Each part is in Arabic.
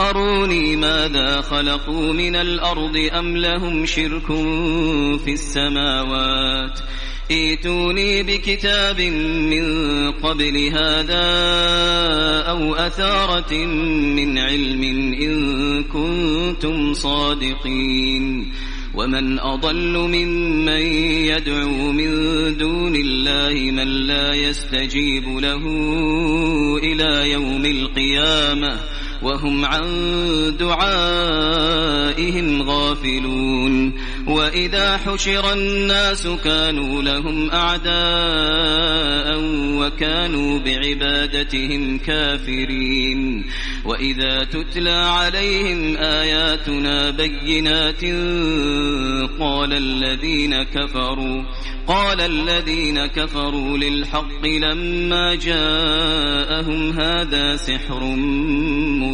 أروني ماذا خلقوا من الأرض أم لهم شرك في السماوات؟ ائتوني بكتاب من قبل هذا أو أثارة من علم إن كنتم صادقين. ومن أضل ممن يدعو من دون الله من لا يستجيب له إلى يوم القيامة. وهم عن دعائهم غافلون وإذا حشر الناس كانوا لهم أعداء وكانوا بعبادتهم كافرين وإذا تتلى عليهم آياتنا بينات قال الذين كفروا قال الذين كفروا للحق لما جاءهم هذا سحر مبين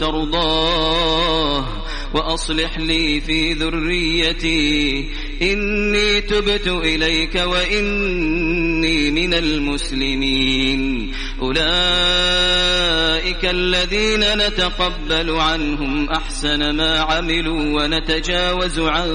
ترضاه وأصلح لي في ذريتي إني تبت إليك وإني من المسلمين. أولئك الذين نتقبل عنهم أحسن ما عملوا ونتجاوز عن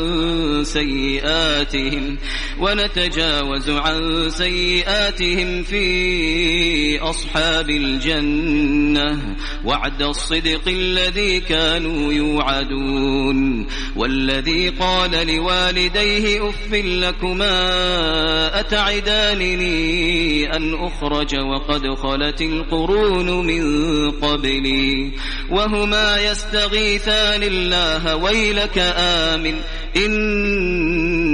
سيئاتهم ونتجاوز عن سيئاتهم في أصحاب الجنة. وعد الصدق الذي كانوا يوعدون. والذي قال لوالديه أف لكما أتعدانني أن أخرج وقد خلت القرون من قبلي وهما يستغيثان الله ويلك آمن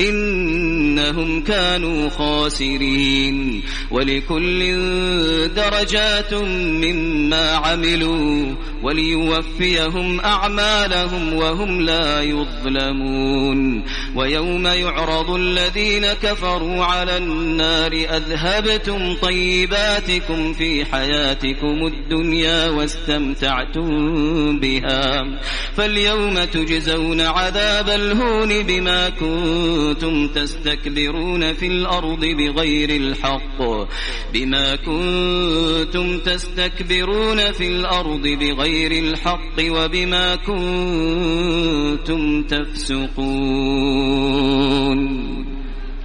إنهم كانوا خاسرين. ولكل درجات مما عملوا وليوفيهم أعمالهم وهم لا يظلمون. ويوم يعرض الذين كفروا على النار أذهبتم طيباتكم في حياتكم الدنيا واستمتعتم بها. فاليوم تجزون عذاب الهون بما كنتم تستكبرون في الأرض بغير الحق. بما كنتم تستكبرون في الأرض بغير الحق وبما كنتم تفسقون.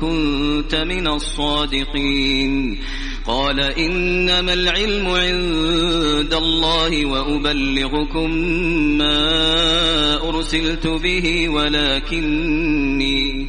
كنت من الصادقين. قال إنما العلم عند الله وأبلغكم ما أرسلت به ولكني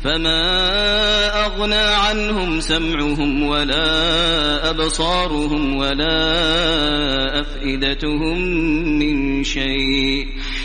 فما أغنى عنهم سمعهم ولا أبصارهم ولا أفئدتهم من شيء